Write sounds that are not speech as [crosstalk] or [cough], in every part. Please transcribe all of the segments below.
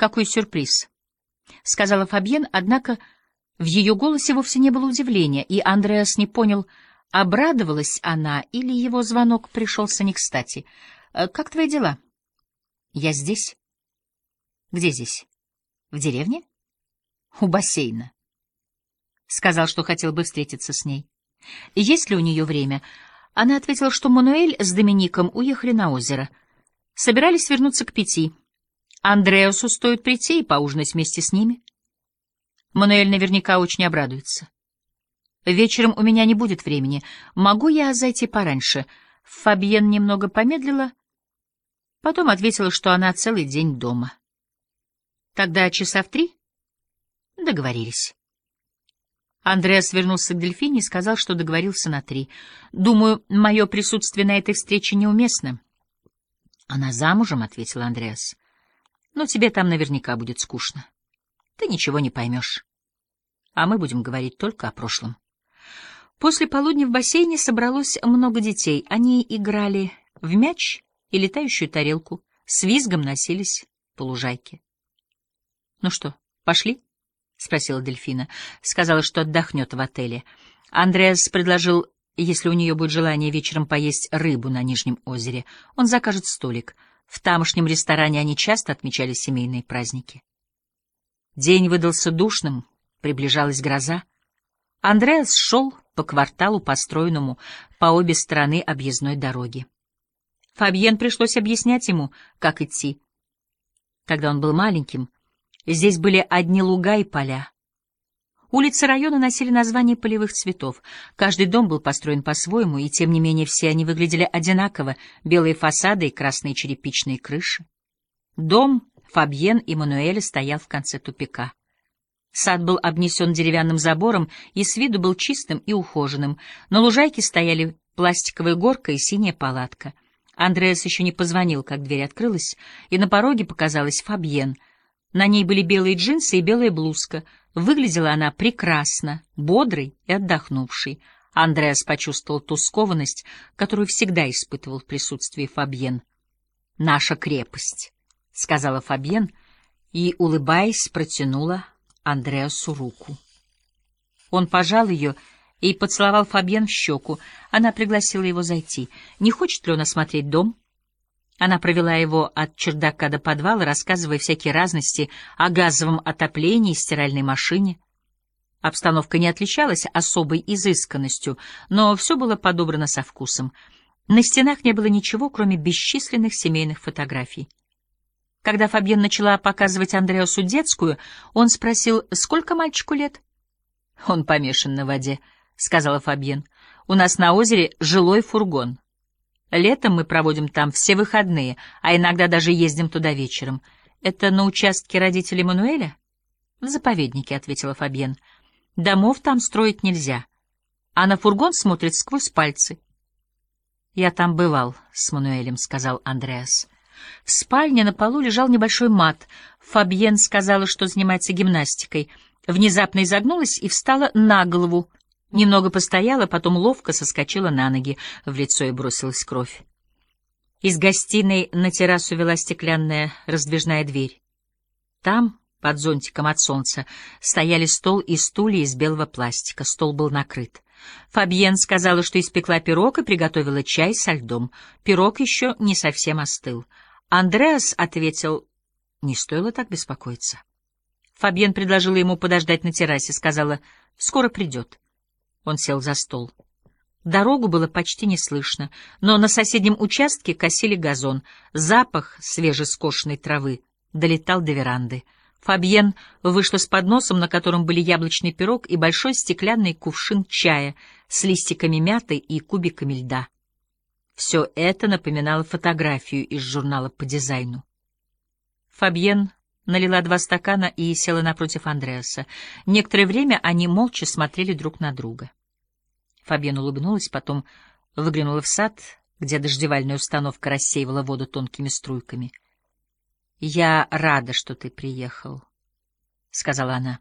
«Какой сюрприз!» — сказала Фабьен, однако в ее голосе вовсе не было удивления, и Андреас не понял, обрадовалась она или его звонок пришелся не кстати. «Э, «Как твои дела?» «Я здесь». «Где здесь? В деревне?» «У бассейна». Сказал, что хотел бы встретиться с ней. «Есть ли у нее время?» Она ответила, что Мануэль с Домиником уехали на озеро. Собирались вернуться к пяти. Андреасу стоит прийти и поужинать вместе с ними. Мануэль наверняка очень обрадуется. Вечером у меня не будет времени. Могу я зайти пораньше? Фабьен немного помедлила, потом ответила, что она целый день дома. Тогда часа в три? Договорились. Андреас вернулся к Дельфине и сказал, что договорился на три. Думаю, мое присутствие на этой встрече неуместно. Она замужем, — ответил Андреас. Но тебе там наверняка будет скучно. Ты ничего не поймешь. А мы будем говорить только о прошлом. После полудня в бассейне собралось много детей. Они играли в мяч и летающую тарелку, с визгом носились по лужайке. — Ну что, пошли? — спросила Дельфина. Сказала, что отдохнет в отеле. Андреас предложил, если у нее будет желание вечером поесть рыбу на Нижнем озере, он закажет столик — в тамошнем ресторане они часто отмечали семейные праздники. День выдался душным, приближалась гроза. Андреас шел по кварталу, построенному по обе стороны объездной дороги. Фабьен пришлось объяснять ему, как идти. Когда он был маленьким, здесь были одни луга и поля. Улицы района носили названия полевых цветов. Каждый дом был построен по-своему, и тем не менее все они выглядели одинаково — белые фасады и красные черепичные крыши. Дом Фабьен и Мануэля стоял в конце тупика. Сад был обнесен деревянным забором и с виду был чистым и ухоженным. На лужайке стояли пластиковая горка и синяя палатка. Андреас еще не позвонил, как дверь открылась, и на пороге показалась Фабьен. На ней были белые джинсы и белая блузка — Выглядела она прекрасно, бодрой и отдохнувшей. Андреас почувствовал ту скованность, которую всегда испытывал в присутствии Фабьен. «Наша крепость», — сказала Фабьен и, улыбаясь, протянула Андреасу руку. Он пожал ее и поцеловал Фабьен в щеку. Она пригласила его зайти. Не хочет ли он осмотреть дом? Она провела его от чердака до подвала, рассказывая всякие разности о газовом отоплении и стиральной машине. Обстановка не отличалась особой изысканностью, но все было подобрано со вкусом. На стенах не было ничего, кроме бесчисленных семейных фотографий. Когда Фабьен начала показывать Андреасу детскую, он спросил, сколько мальчику лет? — Он помешан на воде, — сказала Фабьен. — У нас на озере жилой фургон. Летом мы проводим там все выходные, а иногда даже ездим туда вечером. Это на участке родителей Мануэля? — В заповеднике, — ответила Фабьен. — Домов там строить нельзя. А на фургон смотрит сквозь пальцы. — Я там бывал с Мануэлем, — сказал Андреас. В спальне на полу лежал небольшой мат. Фабьен сказала, что занимается гимнастикой. Внезапно изогнулась и встала на голову, Немного постояла, потом ловко соскочила на ноги, в лицо и бросилась кровь. Из гостиной на террасу вела стеклянная раздвижная дверь. Там, под зонтиком от солнца, стояли стол и стулья из белого пластика. Стол был накрыт. Фабьен сказала, что испекла пирог и приготовила чай со льдом. Пирог еще не совсем остыл. Андреас ответил, не стоило так беспокоиться. Фабьен предложила ему подождать на террасе, сказала, скоро придет. Он сел за стол. Дорогу было почти не слышно, но на соседнем участке косили газон. Запах свежескошенной травы долетал до веранды. Фабьен вышла с подносом, на котором были яблочный пирог и большой стеклянный кувшин чая с листиками мяты и кубиками льда. Все это напоминало фотографию из журнала по дизайну. Фабьен налила два стакана и села напротив Андреаса. Некоторое время они молча смотрели друг на друга. Фабьен улыбнулась, потом выглянула в сад, где дождевальная установка рассеивала воду тонкими струйками. — Я рада, что ты приехал, — сказала она.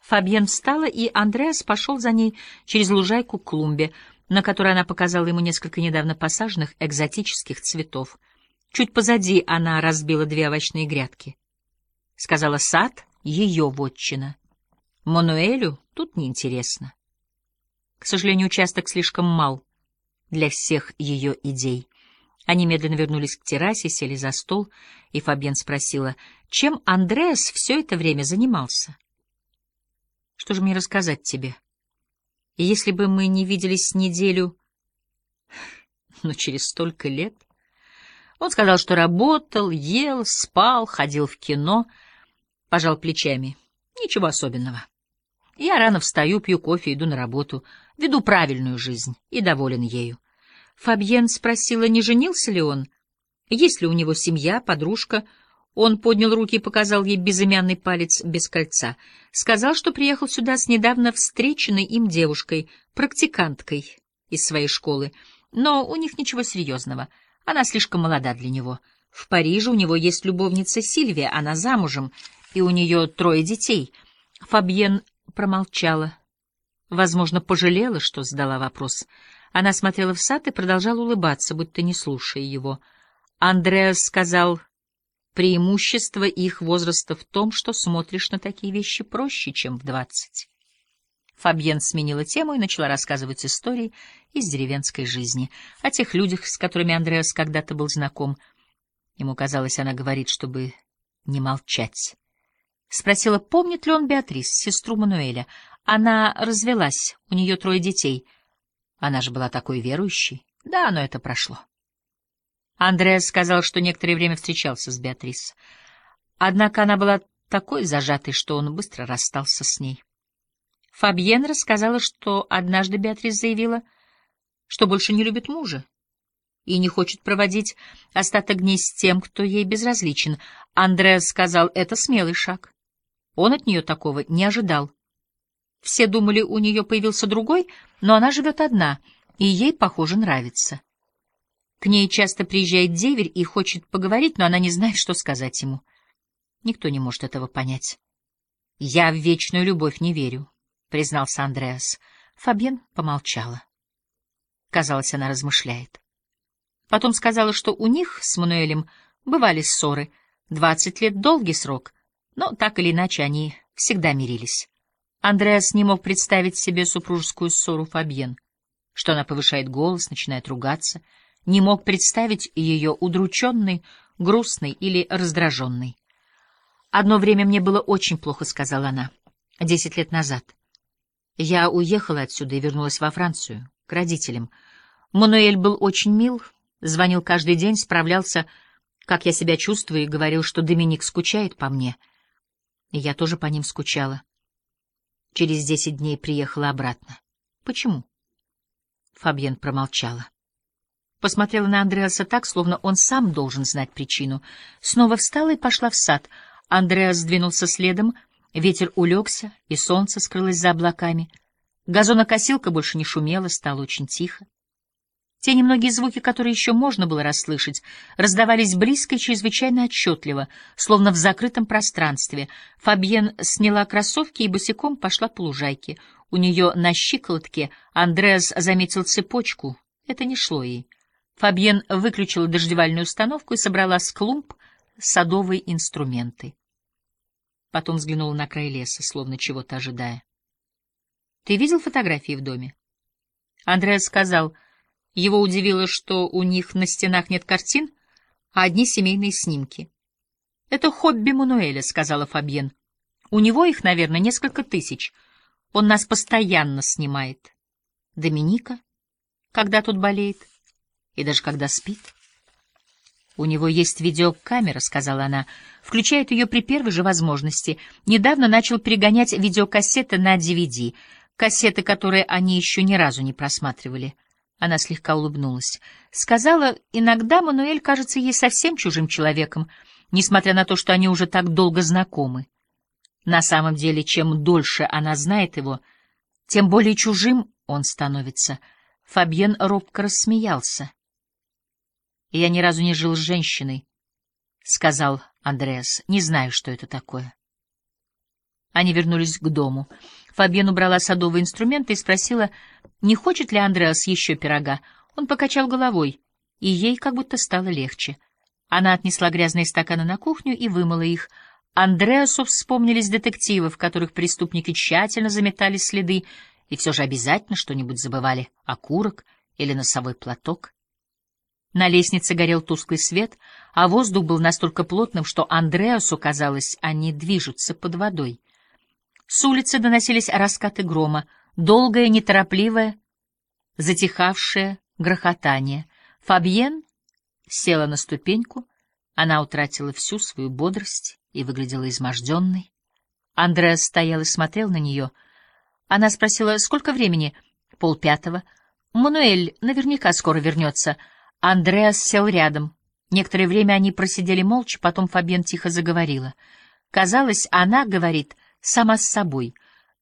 Фабьен встала, и Андреас пошел за ней через лужайку к клумбе, на которой она показала ему несколько недавно посаженных экзотических цветов. Чуть позади она разбила две овощные грядки. сказала сад — ее вотчина. Мануэлю тут неинтересно. К сожалению, участок слишком мал для всех ее идей. Они медленно вернулись к террасе, сели за стол, и Фабьен спросила, чем Андреас все это время занимался. Что же мне рассказать тебе? Если бы мы не виделись неделю, [laughs] но через столько лет... Он сказал, что работал, ел, спал, ходил в кино, пожал плечами. Ничего особенного. Я рано встаю, пью кофе, иду на работу, веду правильную жизнь и доволен ею. Фабьен спросила, не женился ли он, есть ли у него семья, подружка. Он поднял руки и показал ей безымянный палец без кольца. Сказал, что приехал сюда с недавно встреченной им девушкой, практиканткой из своей школы. Но у них ничего серьезного. Она слишком молода для него. В Париже у него есть любовница Сильвия, она замужем, и у нее трое детей. Фабьен промолчала. Возможно, пожалела, что задала вопрос. Она смотрела в сад и продолжала улыбаться, будто не слушая его. Андреас сказал, преимущество их возраста в том, что смотришь на такие вещи проще, чем в двадцать. Фабьен сменила тему и начала рассказывать истории из деревенской жизни, о тех людях, с которыми Андреас когда-то был знаком. Ему казалось, она говорит, чтобы не молчать. Спросила, помнит ли он Беатрис, сестру Мануэля. Она развелась, у нее трое детей — она же была такой верующей. Да, но это прошло. Андреас сказал, что некоторое время встречался с Беатрис. Однако она была такой зажатой, что он быстро расстался с ней. Фабьен рассказала, что однажды Беатрис заявила, что больше не любит мужа и не хочет проводить остаток дней с тем, кто ей безразличен. Андреас сказал, это смелый шаг. Он от нее такого не ожидал. Все думали, у нее появился другой, но она живет одна, и ей, похоже, нравится. К ней часто приезжает деверь и хочет поговорить, но она не знает, что сказать ему. Никто не может этого понять. — Я в вечную любовь не верю, — признался Андреас. Фабьен помолчала. Казалось, она размышляет. Потом сказала, что у них с Мануэлем бывали ссоры. Двадцать лет — долгий срок, но так или иначе они всегда мирились. Андреас не мог представить себе супружескую ссору Фабьен, что она повышает голос, начинает ругаться, не мог представить ее удрученной, грустной или раздраженной. «Одно время мне было очень плохо», — сказала она, — «десять лет назад. Я уехала отсюда и вернулась во Францию, к родителям. Мануэль был очень мил, звонил каждый день, справлялся, как я себя чувствую, и говорил, что Доминик скучает по мне. И я тоже по ним скучала. Через десять дней приехала обратно. Почему? Фабьен промолчала. Посмотрела на Андреаса так, словно он сам должен знать причину. Снова встала и пошла в сад. Андреас сдвинулся следом, ветер улегся, и солнце скрылось за облаками. Газонокосилка больше не шумела, стало очень тихо. Те немногие звуки, которые еще можно было расслышать, раздавались близко и чрезвычайно отчетливо, словно в закрытом пространстве. Фабьен сняла кроссовки и босиком пошла по лужайке. У нее на щиколотке Андреас заметил цепочку. Это не шло ей. Фабьен выключила дождевальную установку и собрала с клумб садовые инструменты. Потом взглянула на край леса, словно чего-то ожидая. — Ты видел фотографии в доме? Андреас сказал — его удивило, что у них на стенах нет картин, а одни семейные снимки. «Это хобби Мануэля», — сказала Фабьен. «У него их, наверное, несколько тысяч. Он нас постоянно снимает. Доминика, когда тут болеет, и даже когда спит». «У него есть видеокамера», — сказала она, — «включает ее при первой же возможности. Недавно начал перегонять видеокассеты на DVD, кассеты, которые они еще ни разу не просматривали». Она слегка улыбнулась. Сказала, иногда Мануэль кажется ей совсем чужим человеком, несмотря на то, что они уже так долго знакомы. На самом деле, чем дольше она знает его, тем более чужим он становится. Фабьен робко рассмеялся. «Я ни разу не жил с женщиной», — сказал Андреас. «Не знаю, что это такое». Они вернулись к дому. Фабьен убрала садовые инструменты и спросила, не хочет ли Андреас еще пирога. Он покачал головой, и ей как будто стало легче. Она отнесла грязные стаканы на кухню и вымыла их, Андреасу вспомнились детективы, в которых преступники тщательно заметали следы и все же обязательно что-нибудь забывали — окурок или носовой платок. На лестнице горел тусклый свет, а воздух был настолько плотным, что Андреасу казалось, они движутся под водой. С улицы доносились раскаты грома, долгое, неторопливое, затихавшее грохотание. Фабьен села на ступеньку, она утратила всю свою бодрость и выглядела изможденной. Андреас стоял и смотрел на нее. Она спросила, сколько времени? Полпятого. Мануэль наверняка скоро вернется. Андреас сел рядом. Некоторое время они просидели молча, потом Фабен тихо заговорила. Казалось, она говорит сама с собой.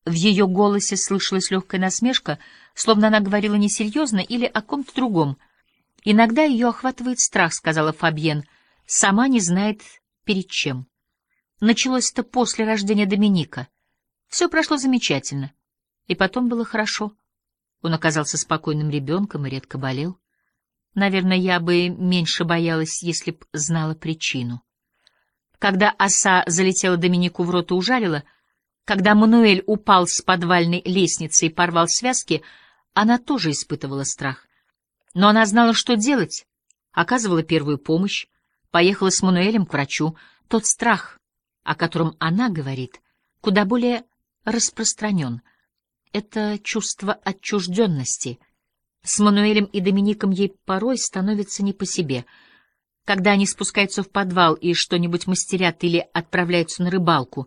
В ее голосе слышалась легкая насмешка, словно она говорила несерьезно или о ком-то другом. «Иногда ее охватывает страх», — сказала Фабьен, — «сама не знает перед чем». Началось это после рождения Доминика. Все прошло замечательно. И потом было хорошо. Он оказался спокойным ребенком и редко болел. Наверное, я бы меньше боялась, если б знала причину. Когда оса залетела Доминику в рот и ужалила, когда Мануэль упал с подвальной лестницы и порвал связки, она тоже испытывала страх. Но она знала, что делать, оказывала первую помощь, поехала с Мануэлем к врачу. Тот страх, о котором она говорит, куда более распространен. Это чувство отчужденности. С Мануэлем и Домиником ей порой становится не по себе. Когда они спускаются в подвал и что-нибудь мастерят или отправляются на рыбалку,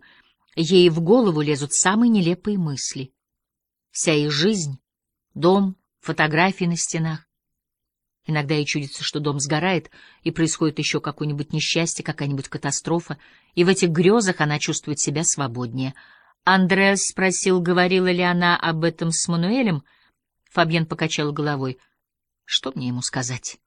ей в голову лезут самые нелепые мысли. Вся их жизнь, дом, фотографии на стенах, Иногда ей чудится, что дом сгорает, и происходит еще какое-нибудь несчастье, какая-нибудь катастрофа, и в этих грезах она чувствует себя свободнее. Андреас спросил, говорила ли она об этом с Мануэлем. Фабьен покачал головой. Что мне ему сказать?